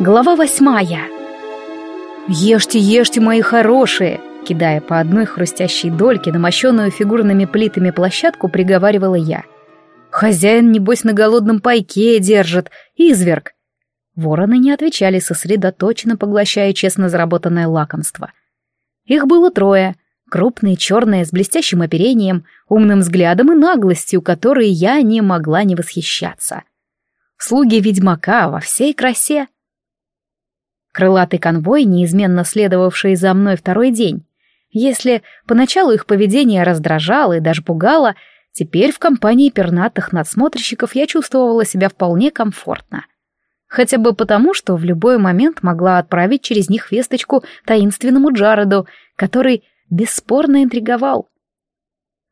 Глава восьмая. «Ешьте, ешьте, мои хорошие!» Кидая по одной хрустящей дольке на мощенную фигурными плитами площадку, приговаривала я. «Хозяин, небось, на голодном пайке держит, изверг!» Вороны не отвечали, сосредоточенно поглощая честно заработанное лакомство. Их было трое — крупные, черные, с блестящим оперением, умным взглядом и наглостью, которой я не могла не восхищаться. Слуги ведьмака во всей красе — Крылатый конвой, неизменно следовавший за мной второй день. Если поначалу их поведение раздражало и даже пугало, теперь в компании пернатых надсмотрщиков я чувствовала себя вполне комфортно. Хотя бы потому, что в любой момент могла отправить через них весточку таинственному Джареду, который бесспорно интриговал.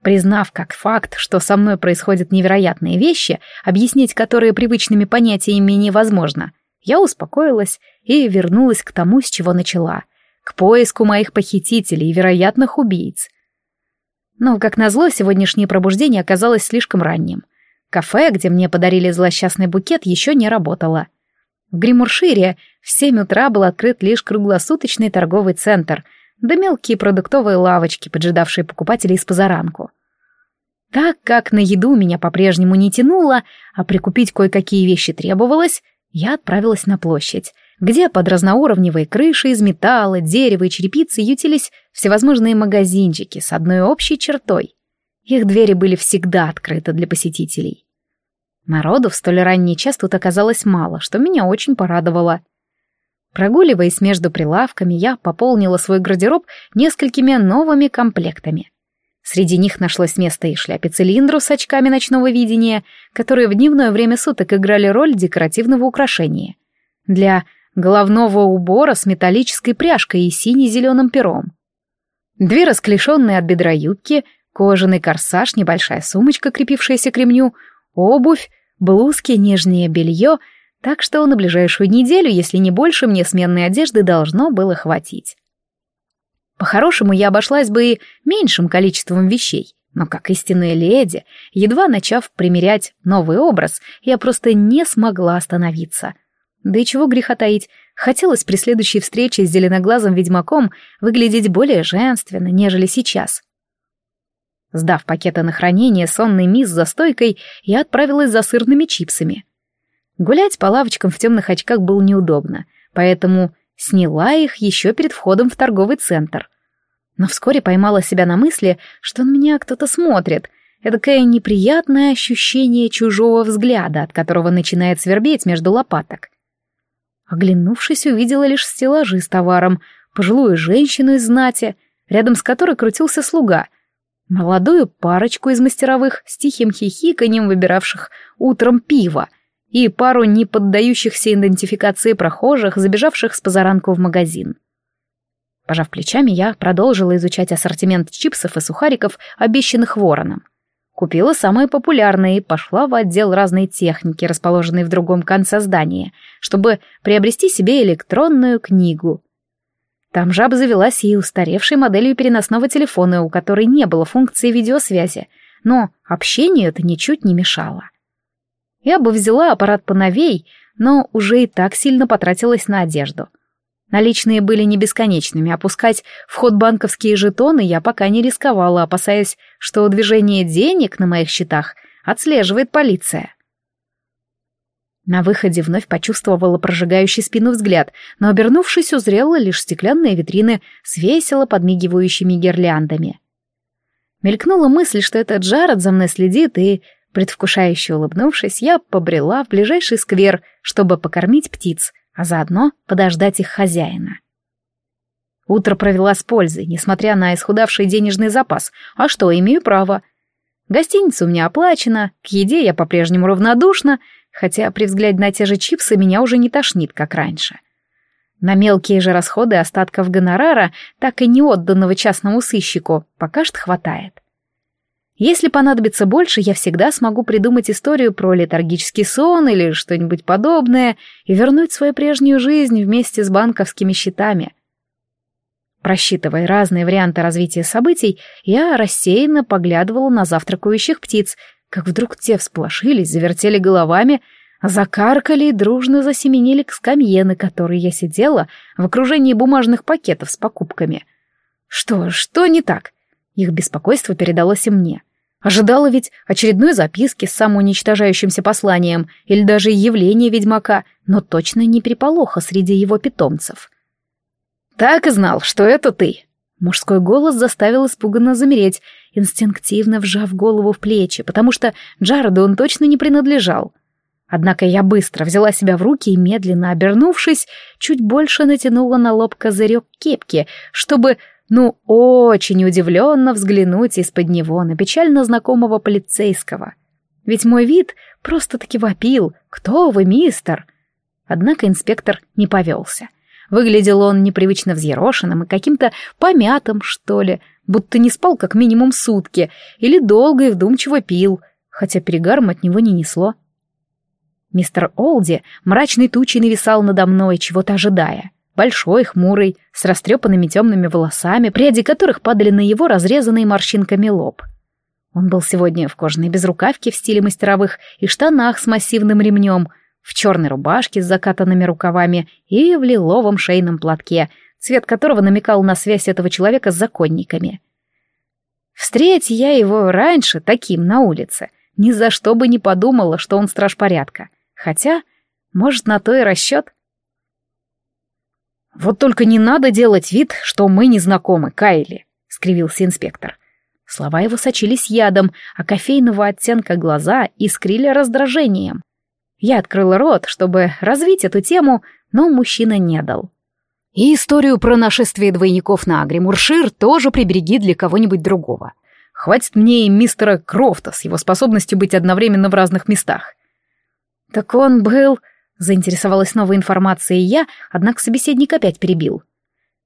Признав как факт, что со мной происходят невероятные вещи, объяснить которые привычными понятиями невозможно, я успокоилась и вернулась к тому, с чего начала, к поиску моих похитителей и вероятных убийц. Но, как назло, сегодняшнее пробуждение оказалось слишком ранним. Кафе, где мне подарили злосчастный букет, еще не работало. В Гримуршире в семь утра был открыт лишь круглосуточный торговый центр, да мелкие продуктовые лавочки, поджидавшие покупателей с позаранку. Так как на еду меня по-прежнему не тянуло, а прикупить кое-какие вещи требовалось, я отправилась на площадь, где под разноуровневой крышей из металла, дерева и черепицы ютились всевозможные магазинчики с одной общей чертой. Их двери были всегда открыты для посетителей. Народу в столь ранний час тут оказалось мало, что меня очень порадовало. Прогуливаясь между прилавками, я пополнила свой гардероб несколькими новыми комплектами. Среди них нашлось место и шляпе-цилиндру с очками ночного видения, которые в дневное время суток играли роль декоративного украшения. Для головного убора с металлической пряжкой и сине-зеленым пером. Две расклешенные от бедра юбки, кожаный корсаж, небольшая сумочка, крепившаяся к ремню, обувь, блузки, нижнее белье, так что на ближайшую неделю, если не больше, мне сменной одежды должно было хватить. По-хорошему, я обошлась бы и меньшим количеством вещей, но как истинная леди, едва начав примерять новый образ, я просто не смогла остановиться. Да и чего греха таить, хотелось при следующей встрече с зеленоглазым ведьмаком выглядеть более женственно, нежели сейчас. Сдав пакеты на хранение, сонный мисс за стойкой, я отправилась за сырными чипсами. Гулять по лавочкам в темных очках было неудобно, поэтому Сняла их еще перед входом в торговый центр. Но вскоре поймала себя на мысли, что на меня кто-то смотрит. Эдакое неприятное ощущение чужого взгляда, от которого начинает свербеть между лопаток. Оглянувшись, увидела лишь стеллажи с товаром, пожилую женщину из знати, рядом с которой крутился слуга, молодую парочку из мастеровых с тихим хихиканьем выбиравших утром пиво, и пару не поддающихся идентификации прохожих, забежавших с позаранку в магазин. Пожав плечами, я продолжила изучать ассортимент чипсов и сухариков, обещанных вороном. Купила самые популярные и пошла в отдел разной техники, расположенный в другом конце здания, чтобы приобрести себе электронную книгу. Там же обзавелась и устаревшей моделью переносного телефона, у которой не было функции видеосвязи, но общению это ничуть не мешало. Я бы взяла аппарат поновей, но уже и так сильно потратилась на одежду. Наличные были не бесконечными, опускать в ход банковские жетоны я пока не рисковала, опасаясь, что движение денег на моих счетах отслеживает полиция. На выходе вновь почувствовала прожигающий спину взгляд, но, обернувшись, узрела лишь стеклянные витрины с весело подмигивающими гирляндами. Мелькнула мысль, что этот Джаред за мной следит и Предвкушающе улыбнувшись, я побрела в ближайший сквер, чтобы покормить птиц, а заодно подождать их хозяина. Утро провела с пользой, несмотря на исхудавший денежный запас. А что, имею право. Гостиница у меня оплачена, к еде я по-прежнему равнодушна, хотя при взгляде на те же чипсы меня уже не тошнит, как раньше. На мелкие же расходы остатков гонорара, так и не отданного частному сыщику, пока что хватает. Если понадобится больше, я всегда смогу придумать историю про летаргический сон или что-нибудь подобное и вернуть свою прежнюю жизнь вместе с банковскими счетами. Просчитывая разные варианты развития событий, я рассеянно поглядывала на завтракающих птиц, как вдруг те всполошились, завертели головами, Закаркали и дружно засеменили к скамье, на которой я сидела в окружении бумажных пакетов с покупками. Что, что не так? Их беспокойство передалось и мне. Ожидала ведь очередной записки с самоуничтожающимся посланием или даже явления ведьмака, но точно не переполоха среди его питомцев. «Так и знал, что это ты!» Мужской голос заставил испуганно замереть, инстинктивно вжав голову в плечи, потому что Джареду он точно не принадлежал. Однако я быстро взяла себя в руки и, медленно обернувшись, чуть больше натянула на лоб козырек кепки, чтобы, ну, очень удивленно взглянуть из-под него на печально знакомого полицейского. Ведь мой вид просто-таки вопил «Кто вы, мистер?» Однако инспектор не повелся. Выглядел он непривычно взъерошенным и каким-то помятым, что ли, будто не спал как минимум сутки или долго и вдумчиво пил, хотя перегаром от него не несло. Мистер Олди мрачной тучей нависал надо мной, чего-то ожидая. Большой, хмурый, с растрепанными темными волосами, пряди которых падали на его разрезанный морщинками лоб. Он был сегодня в кожаной безрукавке в стиле мастеровых и штанах с массивным ремнем — в черной рубашке с закатанными рукавами и в лиловом шейном платке, цвет которого намекал на связь этого человека с законниками. Встреть я его раньше таким на улице, ни за что бы не подумала, что он страж порядка. Хотя, может, на то и расчет. «Вот только не надо делать вид, что мы не знакомы, Кайли», — скривился инспектор. Слова его сочились ядом, а кофейного оттенка глаза искрили раздражением. Я открыла рот, чтобы развить эту тему, но мужчина не дал. И историю про нашествие двойников на Агримуршир тоже прибереги для кого-нибудь другого. Хватит мне и мистера Крофта с его способностью быть одновременно в разных местах. Так он был... Заинтересовалась новой информацией я, однако собеседник опять перебил.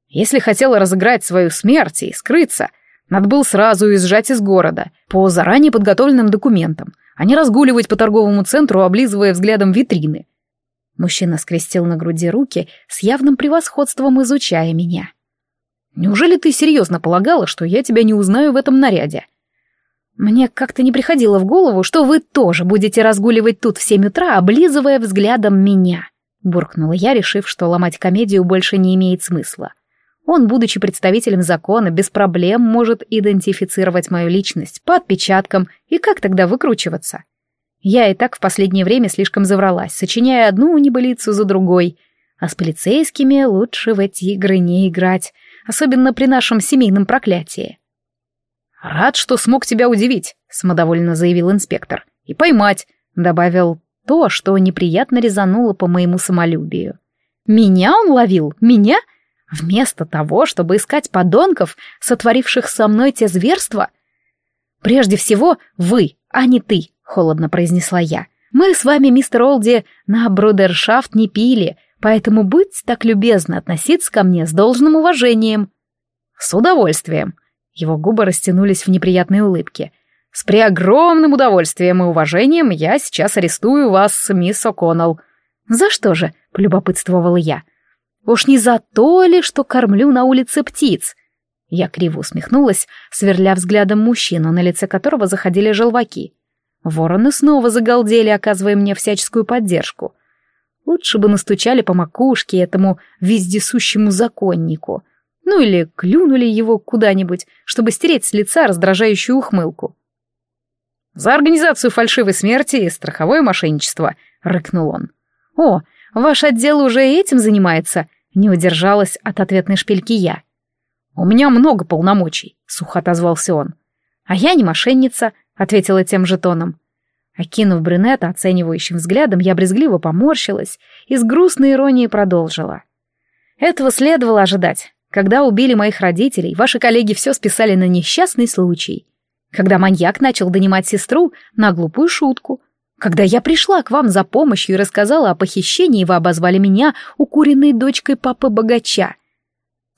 Если хотела разыграть свою смерть и скрыться, надо было сразу уезжать из города, по заранее подготовленным документам, а не разгуливать по торговому центру, облизывая взглядом витрины. Мужчина скрестил на груди руки, с явным превосходством изучая меня. «Неужели ты серьезно полагала, что я тебя не узнаю в этом наряде?» «Мне как-то не приходило в голову, что вы тоже будете разгуливать тут в семь утра, облизывая взглядом меня», — буркнула я, решив, что ломать комедию больше не имеет смысла. Он, будучи представителем закона, без проблем может идентифицировать мою личность по отпечаткам, и как тогда выкручиваться? Я и так в последнее время слишком завралась, сочиняя одну небылицу за другой. А с полицейскими лучше в эти игры не играть, особенно при нашем семейном проклятии. «Рад, что смог тебя удивить», — самодовольно заявил инспектор. «И поймать», — добавил то, что неприятно резануло по моему самолюбию. «Меня он ловил? Меня?» Вместо того, чтобы искать подонков, сотворивших со мной те зверства? Прежде всего, вы, а не ты, холодно произнесла я. Мы с вами, мистер Олди, на брудершафт не пили, поэтому будьте так любезны относиться ко мне с должным уважением. С удовольствием. Его губы растянулись в неприятной улыбке. С преогромным удовольствием и уважением я сейчас арестую вас, мисс О'Коннелл. За что же? полюбопытствовала я. Уж не за то ли, что кормлю на улице птиц? Я криво усмехнулась, сверля взглядом мужчину, на лице которого заходили желваки. Вороны снова загалдели, оказывая мне всяческую поддержку. Лучше бы настучали по макушке этому вездесущему законнику. Ну или клюнули его куда-нибудь, чтобы стереть с лица раздражающую ухмылку. «За организацию фальшивой смерти и страховое мошенничество», — рыкнул он. «О, Ваш отдел уже этим занимается?» Не удержалась от ответной шпильки я. «У меня много полномочий», — сухо отозвался он. «А я не мошенница», — ответила тем же тоном. Окинув брюнета оценивающим взглядом, я брезгливо поморщилась и с грустной иронией продолжила. «Этого следовало ожидать. Когда убили моих родителей, ваши коллеги все списали на несчастный случай. Когда маньяк начал донимать сестру на глупую шутку, когда я пришла к вам за помощью и рассказала о похищении, вы обозвали меня укуренной дочкой папы-богача.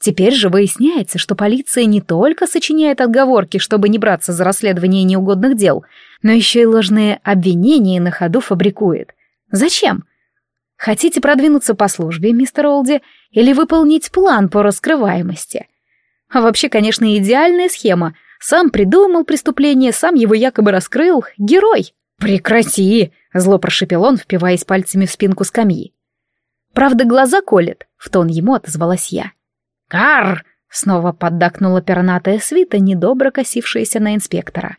Теперь же выясняется, что полиция не только сочиняет отговорки, чтобы не браться за расследование неугодных дел, но еще и ложные обвинения на ходу фабрикует. Зачем? Хотите продвинуться по службе, мистер Олди, или выполнить план по раскрываемости? А вообще, конечно, идеальная схема. Сам придумал преступление, сам его якобы раскрыл. Герой. «Прекрати!» — зло прошепел он, впиваясь пальцами в спинку скамьи. «Правда, глаза колет», — в тон ему отозвалась я. «Кар!» — снова поддакнула пернатая свита, недобро косившаяся на инспектора.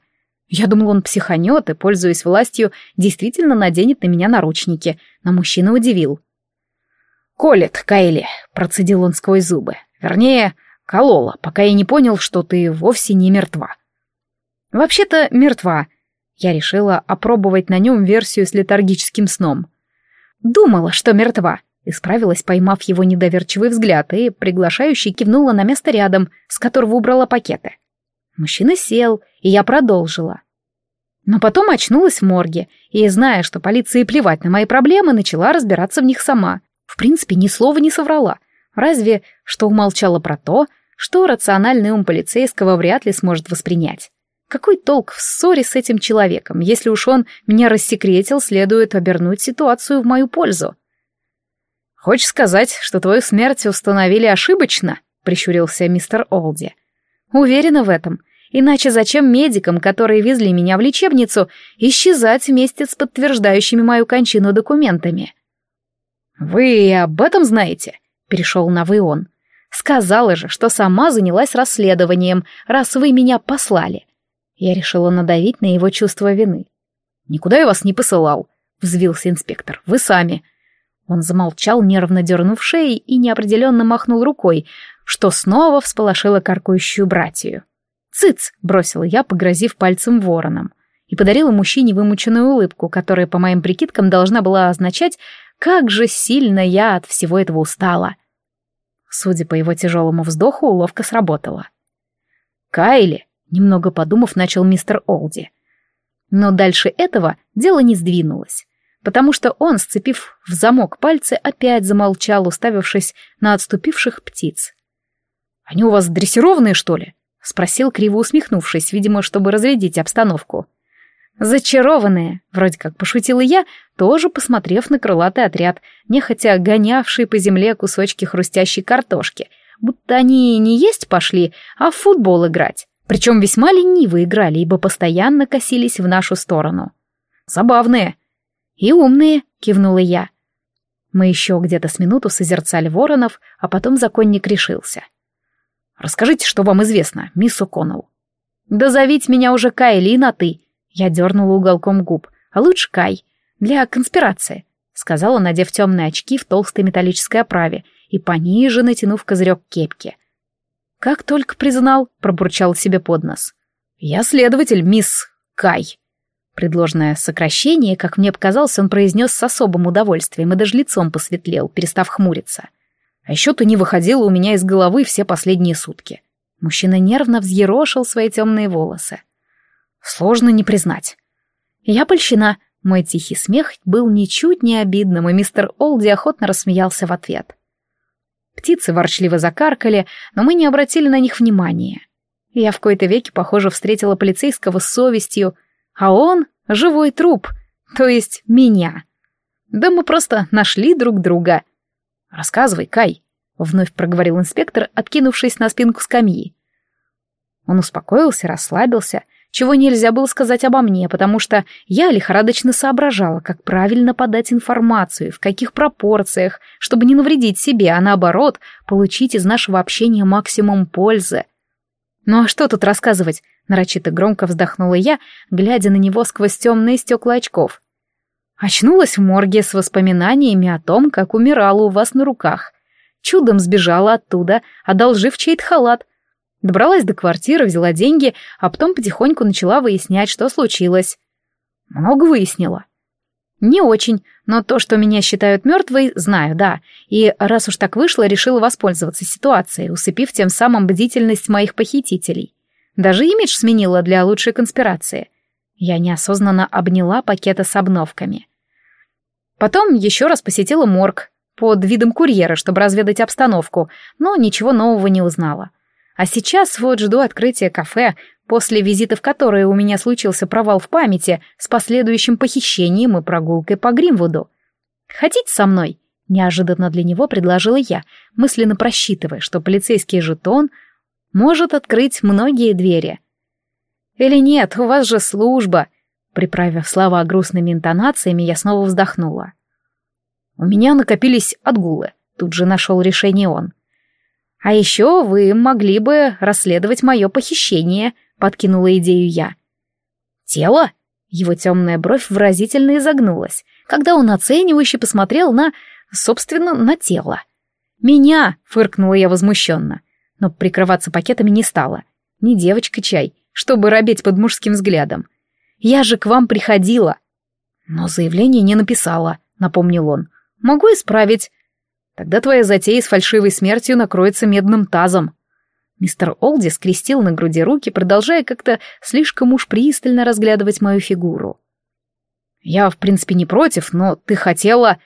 Я думал, он психанет и, пользуясь властью, действительно наденет на меня наручники, но мужчина удивил. «Колет, Кайли», — процедил он сквозь зубы. «Вернее, колола, пока я не понял, что ты вовсе не мертва». «Вообще-то мертва». Я решила опробовать на нем версию с летаргическим сном. «Думала, что мертва», Исправилась, поймав его недоверчивый взгляд, и приглашающий кивнула на место рядом, с которого убрала пакеты. Мужчина сел, и я продолжила. Но потом очнулась в морге, и, зная, что полиции плевать на мои проблемы, начала разбираться в них сама. В принципе, ни слова не соврала. Разве что умолчала про то, что рациональный ум полицейского вряд ли сможет воспринять. Какой толк в ссоре с этим человеком, если уж он меня рассекретил, следует обернуть ситуацию в мою пользу. «Хочешь сказать, что твою смерть установили ошибочно?» — прищурился мистер Олди. «Уверена в этом. Иначе зачем медикам, которые везли меня в лечебницу, исчезать вместе с подтверждающими мою кончину документами?» «Вы об этом знаете?» — перешел на «вы» он. «Сказала же, что сама занялась расследованием, раз вы меня послали». Я решила надавить на его чувство вины. «Никуда я вас не посылал», — взвился инспектор. «Вы сами. Он замолчал, нервно дернув шеей и неопределенно махнул рукой, что снова всполошило каркающую братью. «Цыц!» — бросила я, погрозив пальцем вороном, и подарила мужчине вымученную улыбку, которая, по моим прикидкам, должна была означать, как же сильно я от всего этого устала. Судя по его тяжелому вздоху, уловка сработала. «Кайли!» — немного подумав, начал мистер Олди. Но дальше этого дело не сдвинулось потому что он, сцепив в замок пальцы, опять замолчал, уставившись на отступивших птиц. «Они у вас дрессированные, что ли?» — спросил, криво усмехнувшись, видимо, чтобы разрядить обстановку. «Зачарованные», — вроде как пошутила я, тоже посмотрев на крылатый отряд, нехотя гонявший по земле кусочки хрустящей картошки, будто они не есть пошли, а в футбол играть. Причем весьма лениво играли, ибо постоянно косились в нашу сторону. «Забавные», «И умные», — кивнула я. Мы еще где-то с минуту созерцали воронов, а потом законник решился. «Расскажите, что вам известно, мисс О'Коннелл». «Да зовите меня уже Кай или на «ты». Я дернула уголком губ. «А лучше Кай. Для конспирации», — сказала, надев темные очки в толстой металлической оправе и пониже натянув козырек кепки. «Как только признал», — пробурчал себе под нос. «Я следователь, мисс Кай». Предложенное сокращение, как мне показалось, он произнес с особым удовольствием и даже лицом посветлел, перестав хмуриться. А еще ты не выходила у меня из головы все последние сутки. Мужчина нервно взъерошил свои темные волосы. Сложно не признать. Я польщена. Мой тихий смех был ничуть не обидным, и мистер Олди охотно рассмеялся в ответ. Птицы ворчливо закаркали, но мы не обратили на них внимания. Я в кои-то веки, похоже, встретила полицейского с совестью, а он — живой труп, то есть меня. Да мы просто нашли друг друга. Рассказывай, Кай, — вновь проговорил инспектор, откинувшись на спинку скамьи. Он успокоился, расслабился, чего нельзя было сказать обо мне, потому что я лихорадочно соображала, как правильно подать информацию, в каких пропорциях, чтобы не навредить себе, а наоборот, получить из нашего общения максимум пользы. Ну а что тут рассказывать? Нарочито громко вздохнула я, глядя на него сквозь темные стекла очков. Очнулась в морге с воспоминаниями о том, как умирала у вас на руках. Чудом сбежала оттуда, одолжив чей-то халат. Добралась до квартиры, взяла деньги, а потом потихоньку начала выяснять, что случилось. Много выяснила. Не очень, но то, что меня считают мертвой, знаю, да. И раз уж так вышло, решила воспользоваться ситуацией, усыпив тем самым бдительность моих похитителей. Даже имидж сменила для лучшей конспирации. Я неосознанно обняла пакеты с обновками. Потом еще раз посетила морг под видом курьера, чтобы разведать обстановку, но ничего нового не узнала. А сейчас вот жду открытия кафе, после визита в которое у меня случился провал в памяти с последующим похищением и прогулкой по Гримвуду. «Хотите со мной?» — неожиданно для него предложила я, мысленно просчитывая, что полицейский жетон может открыть многие двери. «Или нет, у вас же служба!» Приправив слова грустными интонациями, я снова вздохнула. «У меня накопились отгулы», — тут же нашел решение он. «А еще вы могли бы расследовать мое похищение», — подкинула идею я. «Тело?» Его темная бровь выразительно изогнулась, когда он оценивающе посмотрел на, собственно, на тело. «Меня!» — фыркнула я возмущенно, но прикрываться пакетами не стала. Не девочка чай, чтобы робеть под мужским взглядом. Я же к вам приходила. Но заявление не написала, напомнил он. Могу исправить. Тогда твоя затея с фальшивой смертью накроется медным тазом. Мистер Олди скрестил на груди руки, продолжая как-то слишком уж пристально разглядывать мою фигуру. «Я, в принципе, не против, но ты хотела...»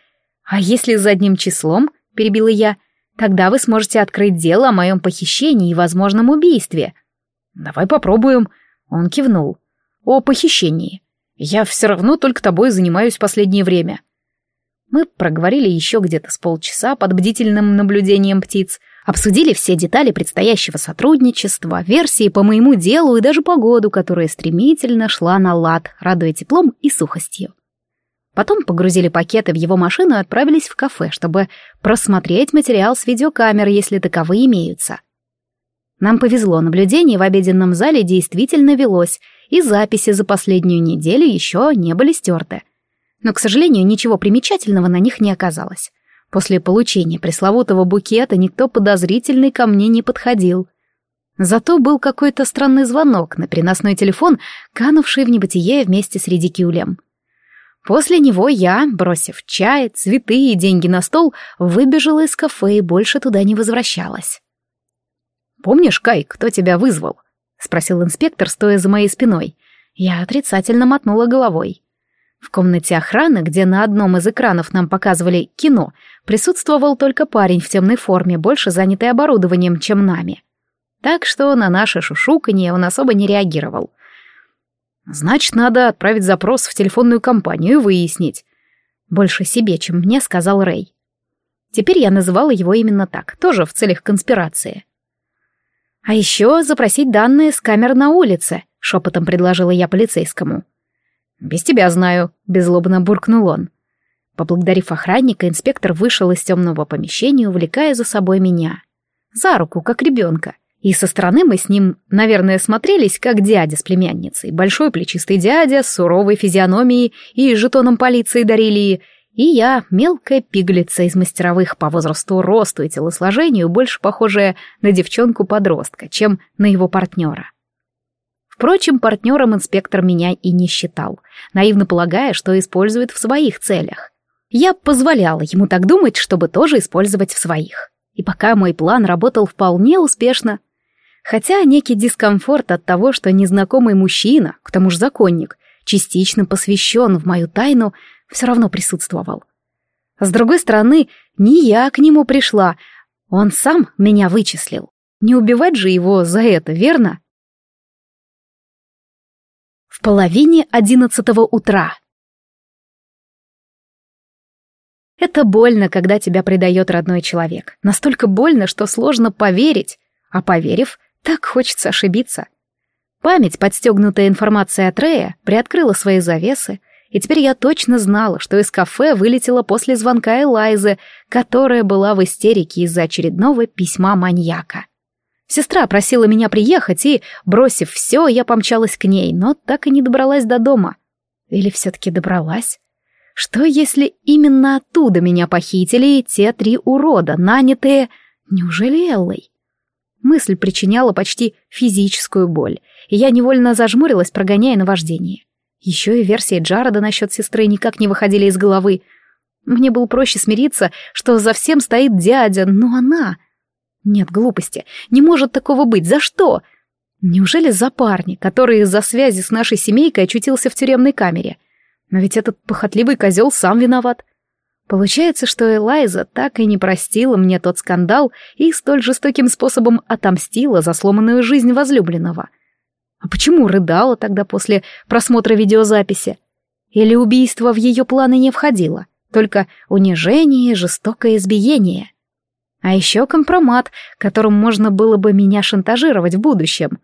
«А если задним числом?» — перебила я. «Тогда вы сможете открыть дело о моем похищении и возможном убийстве». «Давай попробуем». Он кивнул о похищении. Я все равно только тобой занимаюсь последнее время». Мы проговорили еще где-то с полчаса под бдительным наблюдением птиц, обсудили все детали предстоящего сотрудничества, версии по моему делу и даже погоду, которая стремительно шла на лад, радуя теплом и сухостью. Потом погрузили пакеты в его машину и отправились в кафе, чтобы просмотреть материал с видеокамер, если таковые имеются. Нам повезло, наблюдение в обеденном зале действительно велось, и записи за последнюю неделю еще не были стерты. Но, к сожалению, ничего примечательного на них не оказалось. После получения пресловутого букета никто подозрительный ко мне не подходил. Зато был какой-то странный звонок на переносной телефон, канувший в небытие вместе с редикюлем. После него я, бросив чай, цветы и деньги на стол, выбежала из кафе и больше туда не возвращалась. «Помнишь, Кай, кто тебя вызвал?» — спросил инспектор, стоя за моей спиной. Я отрицательно мотнула головой. В комнате охраны, где на одном из экранов нам показывали кино, присутствовал только парень в темной форме, больше занятый оборудованием, чем нами. Так что на наше шушуканье он особо не реагировал. «Значит, надо отправить запрос в телефонную компанию и выяснить». Больше себе, чем мне, сказал Рэй. Теперь я называла его именно так, тоже в целях конспирации. «А еще запросить данные с камер на улице», — шепотом предложила я полицейскому. «Без тебя знаю», — беззлобно буркнул он. Поблагодарив охранника, инспектор вышел из темного помещения, увлекая за собой меня. За руку, как ребенка. И со стороны мы с ним, наверное, смотрелись, как дядя с племянницей. Большой плечистый дядя с суровой физиономией и жетоном полиции Дарилии, и я, мелкая пиглица из мастеровых по возрасту, росту и телосложению, больше похожая на девчонку-подростка, чем на его партнера. Впрочем, партнером инспектор меня и не считал, наивно полагая, что использует в своих целях. Я позволяла ему так думать, чтобы тоже использовать в своих. И пока мой план работал вполне успешно. Хотя некий дискомфорт от того, что незнакомый мужчина, к тому же законник, частично посвящен в мою тайну, все равно присутствовал. С другой стороны, не я к нему пришла, он сам меня вычислил. Не убивать же его за это, верно? В половине одиннадцатого утра. Это больно, когда тебя предает родной человек. Настолько больно, что сложно поверить. А поверив, так хочется ошибиться. Память, подстегнутая информацией от Рея, приоткрыла свои завесы, и теперь я точно знала, что из кафе вылетела после звонка Элайзы, которая была в истерике из-за очередного письма маньяка. Сестра просила меня приехать, и, бросив все, я помчалась к ней, но так и не добралась до дома. Или все-таки добралась? Что, если именно оттуда меня похитили те три урода, нанятые... Неужели Эллой? Мысль причиняла почти физическую боль, и я невольно зажмурилась, прогоняя наваждение. Еще и версии Джарода насчет сестры никак не выходили из головы. Мне было проще смириться, что за всем стоит дядя, но она... Нет, глупости. Не может такого быть. За что? Неужели за парни, который из-за связи с нашей семейкой очутился в тюремной камере? Но ведь этот похотливый козел сам виноват. Получается, что Элайза так и не простила мне тот скандал и столь жестоким способом отомстила за сломанную жизнь возлюбленного. А почему рыдала тогда после просмотра видеозаписи? Или убийство в ее планы не входило? Только унижение и жестокое избиение. А еще компромат, которым можно было бы меня шантажировать в будущем.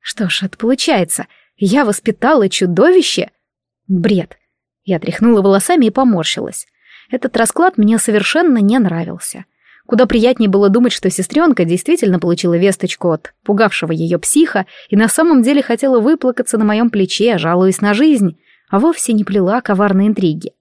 Что ж, это получается, я воспитала чудовище? Бред. Я тряхнула волосами и поморщилась. Этот расклад мне совершенно не нравился. Куда приятнее было думать, что сестренка действительно получила весточку от пугавшего ее психа и на самом деле хотела выплакаться на моем плече, жалуясь на жизнь, а вовсе не плела коварной интриги.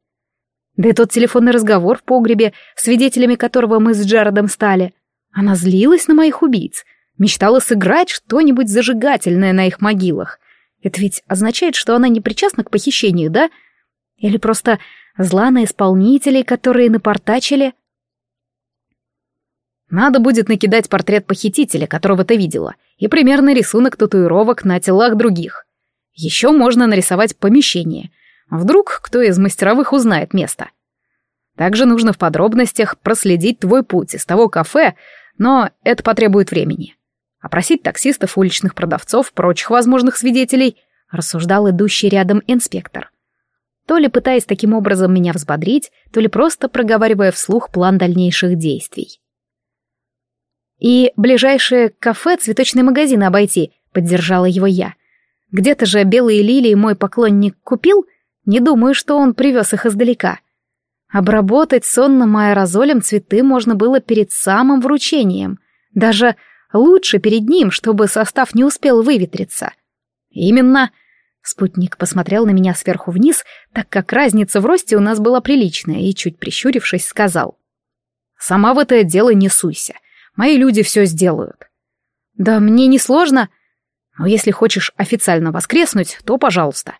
Да и тот телефонный разговор в погребе, свидетелями которого мы с Джаредом стали. Она злилась на моих убийц, мечтала сыграть что-нибудь зажигательное на их могилах. Это ведь означает, что она не причастна к похищению, да? Или просто зла на исполнителей, которые напортачили? Надо будет накидать портрет похитителя, которого ты видела, и примерный рисунок татуировок на телах других. Еще можно нарисовать помещение — Вдруг кто из мастеровых узнает место. Также нужно в подробностях проследить твой путь из того кафе, но это потребует времени. Опросить таксистов, уличных продавцов, прочих возможных свидетелей, рассуждал идущий рядом инспектор. То ли пытаясь таким образом меня взбодрить, то ли просто проговаривая вслух план дальнейших действий. «И ближайшее кафе, цветочный магазин обойти», — поддержала его я. «Где-то же белые лилии мой поклонник купил, не думаю, что он привез их издалека. Обработать сонным аэрозолем цветы можно было перед самым вручением. Даже лучше перед ним, чтобы состав не успел выветриться. Именно. Спутник посмотрел на меня сверху вниз, так как разница в росте у нас была приличная, и, чуть прищурившись, сказал. «Сама в это дело не суйся. Мои люди все сделают». «Да мне не сложно. Но если хочешь официально воскреснуть, то пожалуйста.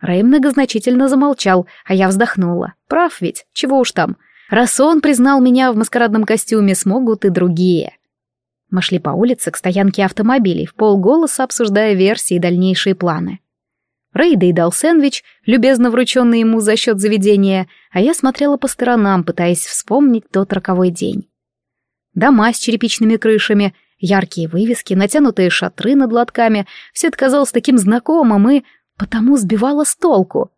Рэй многозначительно замолчал, а я вздохнула. Прав ведь, чего уж там. Раз он признал меня в маскарадном костюме, смогут и другие. Мы шли по улице к стоянке автомобилей, в полголоса обсуждая версии и дальнейшие планы. Рэй доедал сэндвич, любезно врученный ему за счет заведения, а я смотрела по сторонам, пытаясь вспомнить тот роковой день. Дома с черепичными крышами, яркие вывески, натянутые шатры над лотками — все это казалось таким знакомым и потому сбивала с толку.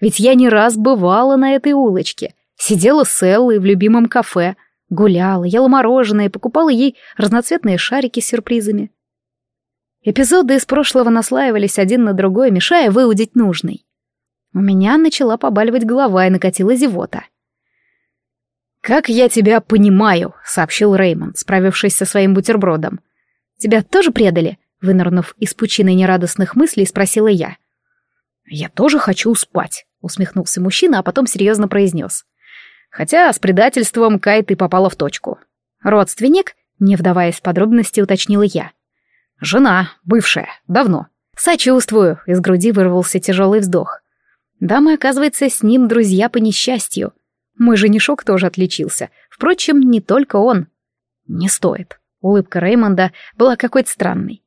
Ведь я не раз бывала на этой улочке, сидела с Эллой в любимом кафе, гуляла, ела мороженое покупала ей разноцветные шарики с сюрпризами. Эпизоды из прошлого наслаивались один на другой, мешая выудить нужный. У меня начала побаливать голова и накатила зевота. «Как я тебя понимаю», — сообщил Реймонд, справившись со своим бутербродом. «Тебя тоже предали?» — вынырнув из пучины нерадостных мыслей, спросила я. «Я тоже хочу спать», — усмехнулся мужчина, а потом серьезно произнес. «Хотя с предательством Кай ты попала в точку». «Родственник?» — не вдаваясь в подробности, уточнила я. «Жена, бывшая, давно». «Сочувствую», — из груди вырвался тяжелый вздох. «Да, мы, оказывается, с ним друзья по несчастью. Мой женишок тоже отличился. Впрочем, не только он». «Не стоит». Улыбка Реймонда была какой-то странной.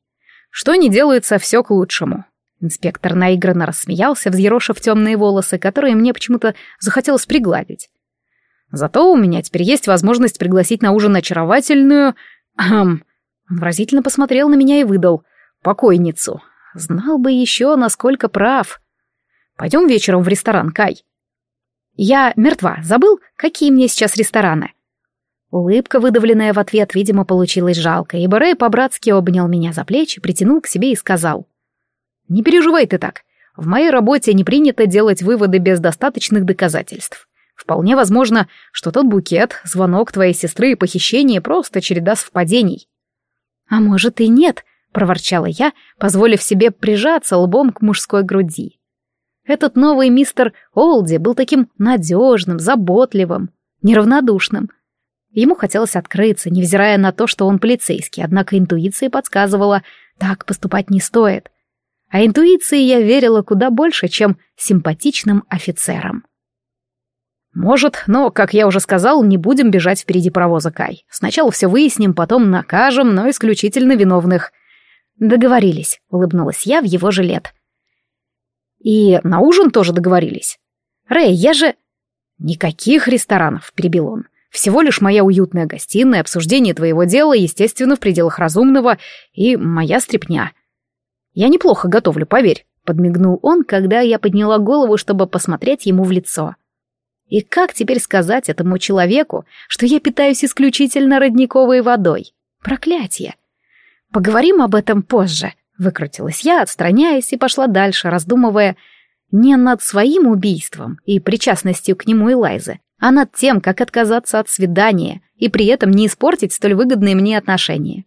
«Что не делается, все к лучшему. Инспектор наигранно рассмеялся, взъерошив темные волосы, которые мне почему-то захотелось пригладить. «Зато у меня теперь есть возможность пригласить на ужин очаровательную...» Ахм. Он выразительно посмотрел на меня и выдал. «Покойницу. Знал бы еще, насколько прав. Пойдем вечером в ресторан, Кай». «Я мертва. Забыл, какие мне сейчас рестораны?» Улыбка, выдавленная в ответ, видимо, получилась жалко, ибо Рэй по-братски обнял меня за плечи, притянул к себе и сказал. Не переживай ты так. В моей работе не принято делать выводы без достаточных доказательств. Вполне возможно, что тот букет, звонок твоей сестры и похищение — просто череда совпадений. «А может и нет», — проворчала я, позволив себе прижаться лбом к мужской груди. Этот новый мистер Олди был таким надежным, заботливым, неравнодушным. Ему хотелось открыться, невзирая на то, что он полицейский, однако интуиция подсказывала, так поступать не стоит — а интуиции я верила куда больше, чем симпатичным офицерам. Может, но, как я уже сказал, не будем бежать впереди паровоза Кай. Сначала все выясним, потом накажем, но исключительно виновных. Договорились, улыбнулась я в его жилет. И на ужин тоже договорились. Рэй, я же... Никаких ресторанов, перебил он. Всего лишь моя уютная гостиная, обсуждение твоего дела, естественно, в пределах разумного, и моя стряпня. Я неплохо готовлю, поверь», — подмигнул он, когда я подняла голову, чтобы посмотреть ему в лицо. И как теперь сказать этому человеку, что я питаюсь исключительно родниковой водой? Проклятие! Поговорим об этом позже, выкрутилась я, отстраняясь, и пошла дальше, раздумывая, не над своим убийством и причастностью к нему Элайзы, а над тем, как отказаться от свидания и при этом не испортить столь выгодные мне отношения.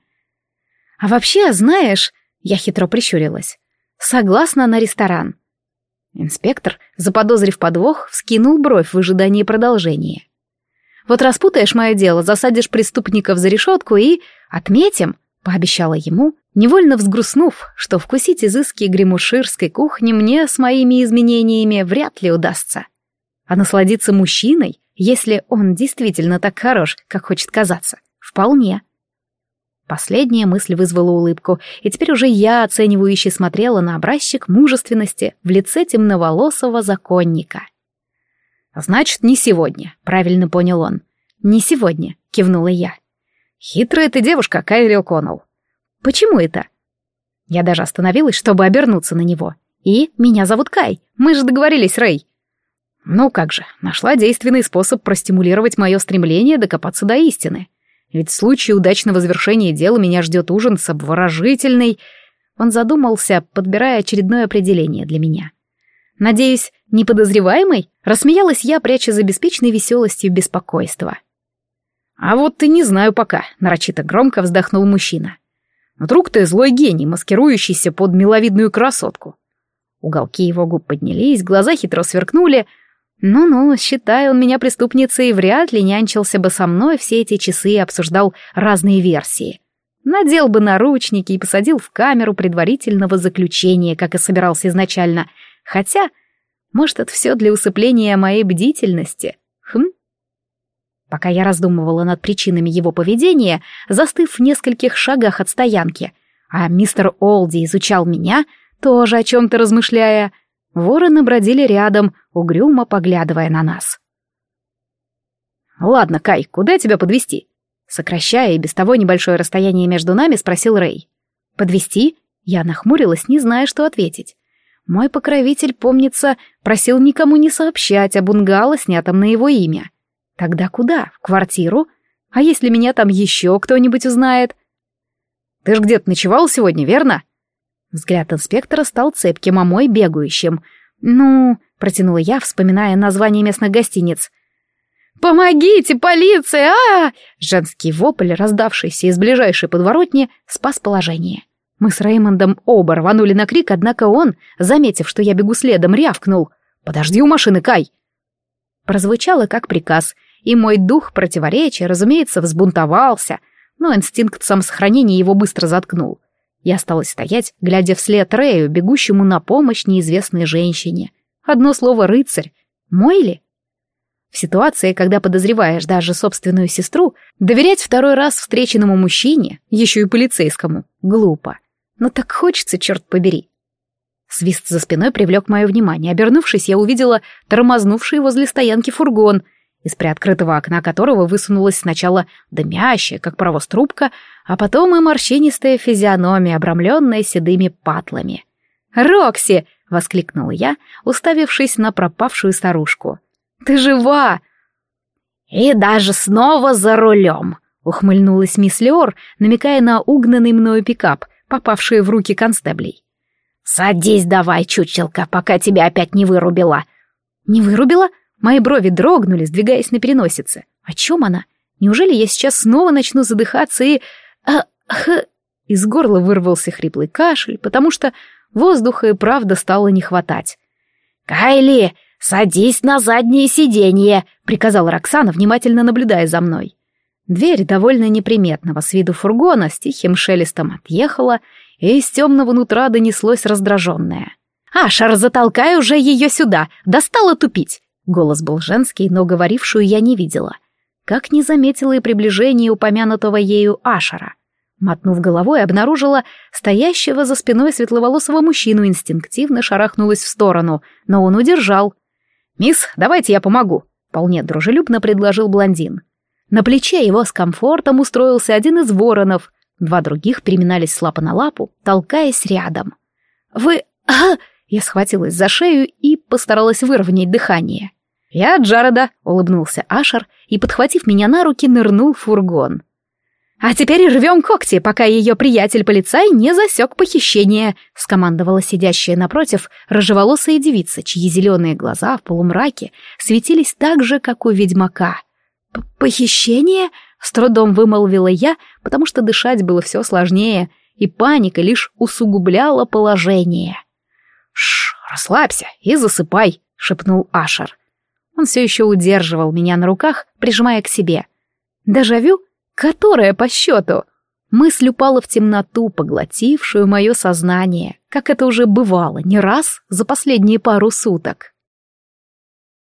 А вообще, знаешь, я хитро прищурилась, согласна на ресторан. Инспектор, заподозрив подвох, вскинул бровь в ожидании продолжения. «Вот распутаешь мое дело, засадишь преступников за решетку и... отметим», — пообещала ему, невольно взгрустнув, что вкусить изыски гремуширской кухни мне с моими изменениями вряд ли удастся. А насладиться мужчиной, если он действительно так хорош, как хочет казаться, вполне. Последняя мысль вызвала улыбку, и теперь уже я оценивающе смотрела на образчик мужественности в лице темноволосого законника. «Значит, не сегодня», — правильно понял он. «Не сегодня», — кивнула я. «Хитрая ты девушка, Кайли О'Коннелл». «Почему это?» Я даже остановилась, чтобы обернуться на него. «И меня зовут Кай. Мы же договорились, Рэй». «Ну как же, нашла действенный способ простимулировать мое стремление докопаться до истины». Ведь в случае удачного завершения дела меня ждет ужин с обворожительной... Он задумался, подбирая очередное определение для меня. Надеюсь, неподозреваемый? Рассмеялась я, пряча за беспечной веселостью беспокойства. А вот ты не знаю пока, нарочито громко вздохнул мужчина. Вдруг ты злой гений, маскирующийся под миловидную красотку. Уголки его губ поднялись, глаза хитро сверкнули — ну-ну, считая он меня преступницей, вряд ли нянчился бы со мной все эти часы и обсуждал разные версии. Надел бы наручники и посадил в камеру предварительного заключения, как и собирался изначально. Хотя, может, это все для усыпления моей бдительности. Хм? Пока я раздумывала над причинами его поведения, застыв в нескольких шагах от стоянки, а мистер Олди изучал меня, тоже о чем-то размышляя, Вороны бродили рядом, угрюмо поглядывая на нас. «Ладно, Кай, куда тебя подвести? Сокращая и без того небольшое расстояние между нами, спросил Рэй. «Подвести? Я нахмурилась, не зная, что ответить. Мой покровитель, помнится, просил никому не сообщать о бунгало, снятом на его имя. Тогда куда? В квартиру? А если меня там еще кто-нибудь узнает? Ты ж где-то ночевал сегодня, верно? Взгляд инспектора стал цепким, а мой бегающим. «Ну...» — протянула я, вспоминая название местных гостиниц. «Помогите, полиция! а, Женский вопль, раздавшийся из ближайшей подворотни, спас положение. Мы с Реймондом оба рванули на крик, однако он, заметив, что я бегу следом, рявкнул. «Подожди у машины, Кай!» Прозвучало как приказ, и мой дух противоречия, разумеется, взбунтовался, но инстинкт самосохранения его быстро заткнул. Я осталась стоять, глядя вслед Рэю, бегущему на помощь неизвестной женщине. Одно слово «рыцарь». Мой ли? В ситуации, когда подозреваешь даже собственную сестру, доверять второй раз встреченному мужчине, еще и полицейскому, глупо. Но так хочется, черт побери. Свист за спиной привлек мое внимание. Обернувшись, я увидела тормознувший возле стоянки фургон — из приоткрытого окна которого высунулась сначала дымящая, как паровоз трубка, а потом и морщинистая физиономия, обрамленная седыми патлами. «Рокси!» — воскликнула я, уставившись на пропавшую старушку. «Ты жива!» «И даже снова за рулем!» — ухмыльнулась мисс Леор, намекая на угнанный мною пикап, попавший в руки констеблей. «Садись давай, чучелка, пока тебя опять не вырубила!» «Не вырубила?» Мои брови дрогнули, сдвигаясь на переносице. О чем она? Неужели я сейчас снова начну задыхаться и... А, х... Из горла вырвался хриплый кашель, потому что воздуха и правда стало не хватать. «Кайли, садись на заднее сиденье!» — приказала Роксана, внимательно наблюдая за мной. Дверь довольно неприметного с виду фургона с тихим шелестом отъехала, и из темного нутра донеслось раздраженное. «Ашар, затолкай уже ее сюда! Достала тупить!» Голос был женский, но говорившую я не видела. Как не заметила и приближение упомянутого ею Ашара. Мотнув головой, обнаружила стоящего за спиной светловолосого мужчину, инстинктивно шарахнулась в сторону, но он удержал. «Мисс, давайте я помогу», — вполне дружелюбно предложил блондин. На плече его с комфортом устроился один из воронов, два других переминались с лапы на лапу, толкаясь рядом. «Вы... А!» Я схватилась за шею и постаралась выровнять дыхание. «Я Джареда», — улыбнулся Ашер и, подхватив меня на руки, нырнул в фургон. «А теперь рвем когти, пока ее приятель-полицай не засек похищение», — скомандовала сидящая напротив рыжеволосая девица, чьи зеленые глаза в полумраке светились так же, как у ведьмака. «Похищение?» — с трудом вымолвила я, потому что дышать было все сложнее, и паника лишь усугубляла положение. «Шш, расслабься и засыпай», — шепнул Ашер. Он все еще удерживал меня на руках, прижимая к себе. «Дежавю?» Которая по счету? Мысль упала в темноту, поглотившую мое сознание, как это уже бывало не раз за последние пару суток.